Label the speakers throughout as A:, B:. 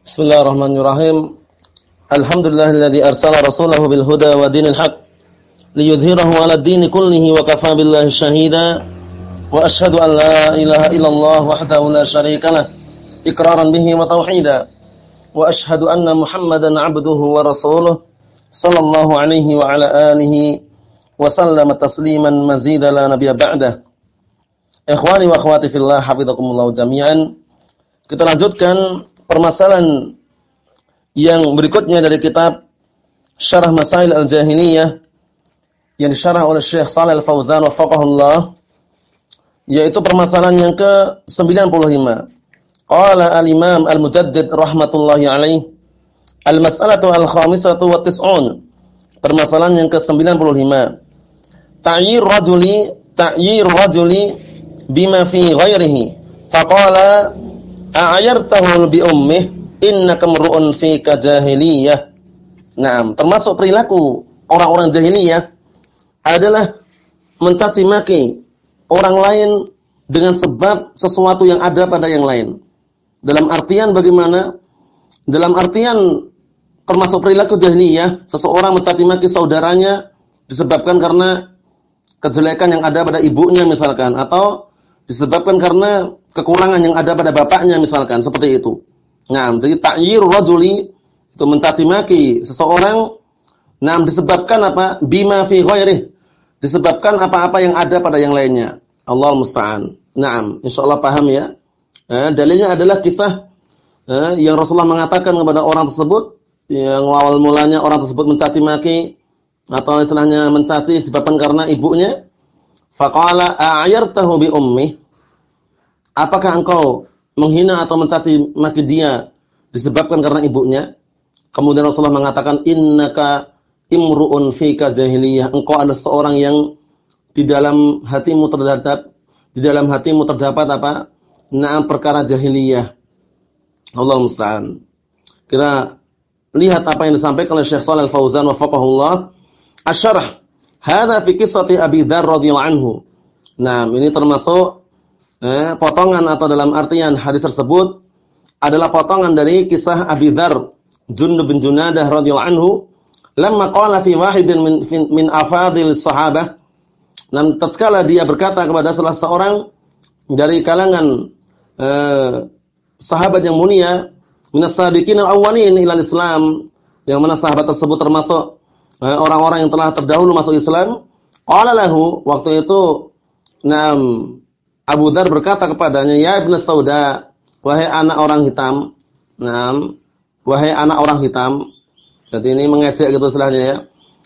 A: Bismillahirrahmanirrahim. Alhamdulillahilladzi arsala rasulahu bil huda wa dinil haq liyudhhirahu 'ala ad-din kullihi wa kafaa billahi shahida. Wa asyhadu an la ilaha illallah wahdahu la syarika lah iqraran bihi wa tauhida. Wa asyhadu anna Muhammadan 'abduhu wa rasuluh sallallahu alaihi wa ala alihi wa sallama tasliman mazida la nabiyya ba'dah. Ikhwani wa akhwati fillah hafizakumullah jami'an. Kita lanjutkan permasalahan yang berikutnya dari kitab Syarah Masail Al-Jahiliyah yang disyarah oleh Syekh Shalih Al-Fauzan wafaqahullah yaitu permasalahan yang ke-95. Qala al-Imam Al-Mujaddid rahmatullahi alaih Al-mas'alatu al-khamisatu wa tis'un. Permasalahan yang ke-95. Ta'yir rajuli ta'yir rajuli bima fi ghairihi. Faqala a'yartahu bi ummih innaka mar'un fika jahiliyah. Naam, termasuk perilaku orang-orang jahiliyah adalah mencaci maki orang lain dengan sebab sesuatu yang ada pada yang lain. Dalam artian bagaimana? Dalam artian termasuk perilaku jahiliyah, seseorang mencaci maki saudaranya disebabkan karena kejelekan yang ada pada ibunya misalkan atau disebabkan karena kekurangan yang ada pada bapaknya misalkan seperti itu. Nah, jadi ta'yir rajuli itu mencaci maki seseorang nah disebabkan apa? Bima fi ghairih. Disebabkan apa-apa yang ada pada yang lainnya. Allah musta'an. Naam, insyaallah paham ya. Eh, dalilnya adalah kisah eh, yang Rasulullah mengatakan kepada orang tersebut yang awal mulanya orang tersebut mencaci maki atau istilahnya mencaci disebabkan karena ibunya. Faqala a'yartahu bi ummi Apakah engkau menghina atau mencaci maki dia disebabkan karena ibunya? Kemudian Rasulullah mengatakan innaka imru'un fika jahiliyah. Engkau adalah seorang yang di dalam hatimu terdapat di dalam hatimu terdapat apa? Naam perkara jahiliyah. Allah musta'an. Kita lihat apa yang disampaikan oleh Syekh Shalal Fauzan wa faqahullah. Asyarah. Hadza fi qissati Abi Dzar radhiyallahu anhu. Nah, ini termasuk eh, potongan atau dalam artian hadis tersebut adalah potongan dari kisah Abi Dzar Jundub bin Junadah radhiyallahu anhu lamma qala fi wahidin min min afadil sahabah. Dan tatkala dia berkata kepada salah seorang dari kalangan eh, sahabat yang mulia minas sabiqin al-awwalin ila Islam yang mana sahabat tersebut termasuk eh, orang-orang yang telah terdahulu masuk Islam qala lahu waktu itu nam Abu Dar berkata kepadanya, "Ya Ibnu Sauda, wahai anak orang hitam." Naam, wahai anak orang hitam. Jadi ini mengejek gitu istilahnya ya.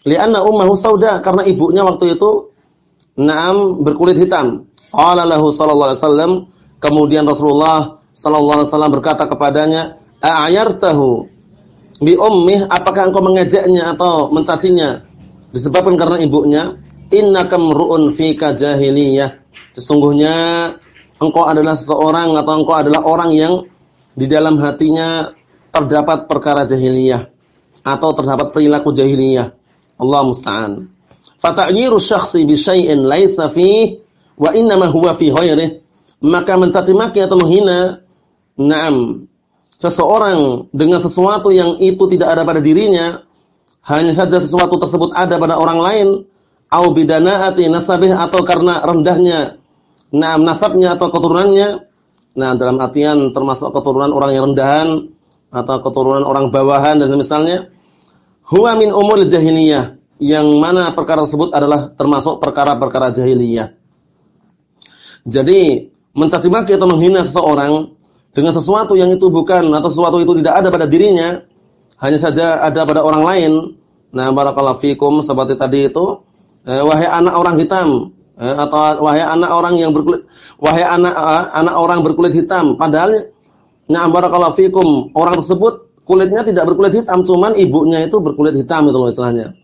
A: Li'anna ummuhu sauda karena ibunya waktu itu naam berkulit hitam. Qala lahu sallallahu alaihi wasallam, kemudian Rasulullah sallallahu alaihi wasallam berkata kepadanya, "A'yartahu bi ummih, apakah engkau mengejeknya atau mencacinya disebabkan karena ibunya? Innaka mru'un fika jahiliyah." Sesungguhnya engkau adalah seseorang atau engkau adalah orang yang di dalam hatinya terdapat perkara jahiliyah atau terdapat perilaku jahiliyah. Allah musta'an. Fata'yiru syakhsi bi syai'in laisa fi wa innama huwa fi ghairihi. Maka mencaci maki atau menghina na'am seseorang dengan sesuatu yang itu tidak ada pada dirinya hanya saja sesuatu tersebut ada pada orang lain au bidanaati nasabih atau karena rendahnya nah nasabnya atau keturunannya. Nah dalam artian termasuk keturunan orang yang rendahan atau keturunan orang bawahan dan misalnya huwa min umur jahiliyah yang mana perkara tersebut adalah termasuk perkara-perkara jahiliyah. Jadi mencaci maki atau menghina seseorang dengan sesuatu yang itu bukan atau sesuatu itu tidak ada pada dirinya hanya saja ada pada orang lain. Nah barakallahu fikum seperti tadi itu eh, wahai anak orang hitam Eh, atau wahai anak orang yang berkulit wahai anak uh, anak orang berkulit hitam. Padahal na'am barakallahu fikum orang tersebut kulitnya tidak berkulit hitam cuman ibunya itu berkulit hitam itu loh istilahnya.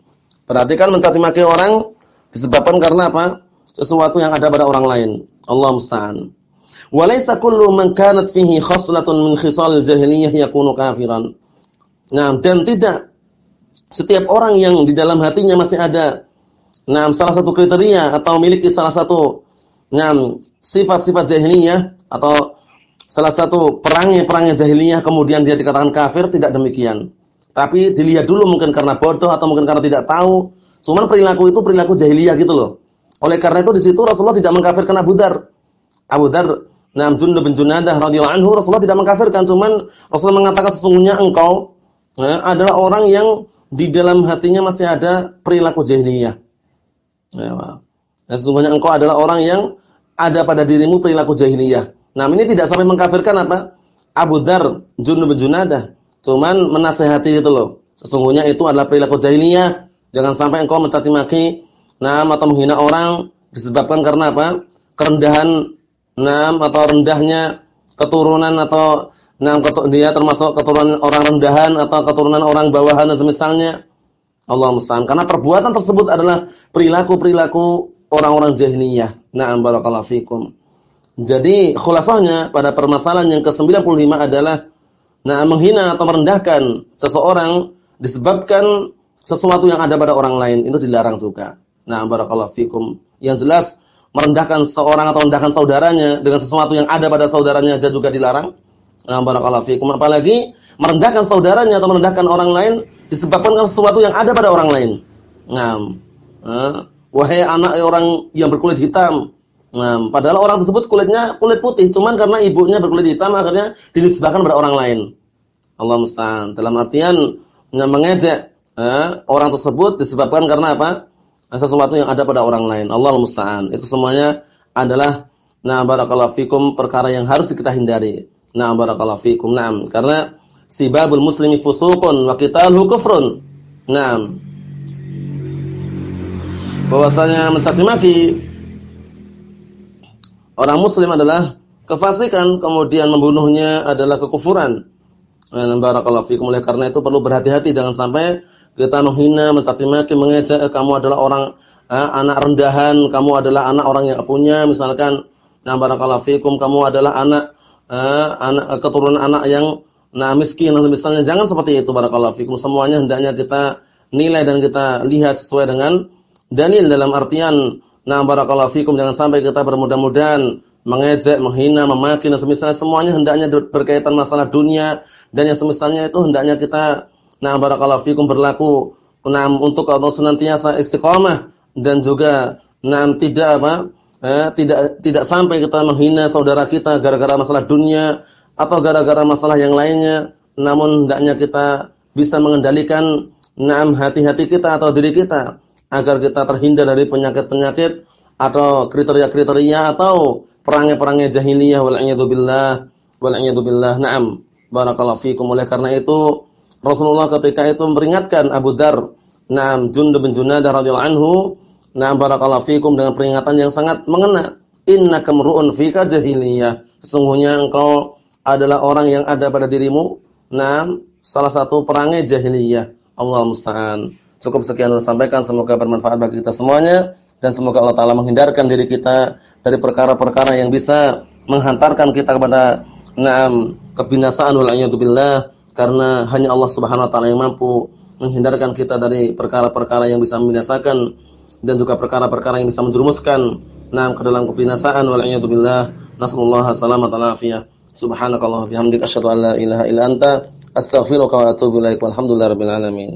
A: Berarti kan mencaci maki orang disebabkan karena apa? Sesuatu yang ada pada orang lain. Allah musta'an. Walaysa kullu man kanat fihi khaslatun min khisal jahiliyah yakunu kafiran. Nah dan tidak setiap orang yang di dalam hatinya masih ada Nah, salah satu kriteria atau memiliki salah satu nah, sifat-sifat jahiliyah atau salah satu perangnya-perangnya jahiliyah kemudian dia dikatakan kafir, tidak demikian. Tapi dilihat dulu mungkin karena bodoh atau mungkin karena tidak tahu. Cuman perilaku itu perilaku jahiliyah gitu loh. Oleh karena itu di situ Rasulullah tidak mengkafirkan Abu Dar. Abu Dar, Naam Jundub bin Junadah radhiyallahu anhu Rasulullah tidak mengkafirkan, cuman Rasulullah mengatakan sesungguhnya engkau ya, adalah orang yang di dalam hatinya masih ada perilaku jahiliyah. Nah, sesungguhnya engkau adalah orang yang ada pada dirimu perilaku jahiliyah. Nah, ini tidak sampai mengkafirkan apa? Abu Dar, Junub Junadah. Cuman menasehati itu loh. Sesungguhnya itu adalah perilaku jahiliyah. Jangan sampai engkau mencaci maki, nah atau menghina orang disebabkan karena apa? Kerendahan nam atau rendahnya keturunan atau nam dia termasuk keturunan orang rendahan atau keturunan orang bawahan dan semisalnya. Allah musta'an. Karena perbuatan tersebut adalah perilaku-perilaku orang-orang jahiliyah. Na'am barakallahu fikum. Jadi khulasahnya pada permasalahan yang ke-95 adalah nah menghina atau merendahkan seseorang disebabkan sesuatu yang ada pada orang lain itu dilarang juga. Nah, barakallahu fikum. Yang jelas merendahkan seorang atau merendahkan saudaranya dengan sesuatu yang ada pada saudaranya aja juga dilarang. Nah, barakallahu fikum. Apalagi merendahkan saudaranya atau merendahkan orang lain disebabkan sesuatu yang ada pada orang lain. Nah, eh, wahai anak orang yang berkulit hitam, Nah, padahal orang tersebut kulitnya kulit putih, cuman karena ibunya berkulit hitam akhirnya dinisbahkan pada orang lain. Allah musta'an. Dalam artian mengejek eh, orang tersebut disebabkan karena apa? Sesuatu yang ada pada orang lain. Allah musta'an. Itu semuanya adalah nah barakallahu fikum perkara yang harus kita hindari. Nah barakallahu fikum. Naam, karena sibabul muslimi fusuqun wa qitaluhu kufrun. Naam. Bahwasanya mencaci maki orang muslim adalah kefasikan, kemudian membunuhnya adalah kekufuran. Nah, barakallahu fikum. Oleh karena itu perlu berhati-hati jangan sampai kita menghina, mencaci maki, mengejek kamu adalah orang eh, anak rendahan, kamu adalah anak orang yang punya, misalkan nah barakallahu fikum kamu adalah anak eh, anak keturunan anak yang nah miskin misalnya jangan seperti itu barakallahu fikum. Semuanya hendaknya kita nilai dan kita lihat sesuai dengan dalil dalam artian Nah, barakallahu fikum jangan sampai kita bermudah-mudahan mengejek, menghina, memaki dan semisalnya semuanya hendaknya berkaitan masalah dunia dan yang semisalnya itu hendaknya kita nah barakallahu fikum berlaku nah untuk Allah senantiasa istiqamah dan juga nah tidak apa eh, tidak tidak sampai kita menghina saudara kita gara-gara masalah dunia atau gara-gara masalah yang lainnya namun hendaknya kita bisa mengendalikan naam hati-hati kita atau diri kita agar kita terhindar dari penyakit-penyakit atau kriteria-kriteria atau perangai-perangai jahiliyah wal billah billah. Naam. Barakallahu fikum. Oleh karena itu Rasulullah ketika itu memperingatkan Abu Dar, Naam Jundub bin Junadah radhiyallahu anhu, Naam barakallahu fikum dengan peringatan yang sangat mengena. Innaka mru'un fika jahiliyah. Sesungguhnya engkau adalah orang yang ada pada dirimu, naam salah satu perangai jahiliyah. Allah musta'an. Cukup sekian yang sampaikan, semoga bermanfaat bagi kita semuanya. Dan semoga Allah taala menghindarkan diri kita dari perkara-perkara yang bisa menghantarkan kita kepada na'am kebinasaan billah. Karena hanya Allah Subhanahu wa taala yang mampu menghindarkan kita dari perkara-perkara yang bisa membinasakan dan juga perkara-perkara yang bisa menjerumuskan na'am ke dalam kebinasaan wal billah. Nasallallahu salamat wal afiyah subhanakallah bihamdika asyhadu an la ilaha illa anta astaghfiruka wa atubu ilaik walhamdulillahi rabbil alamin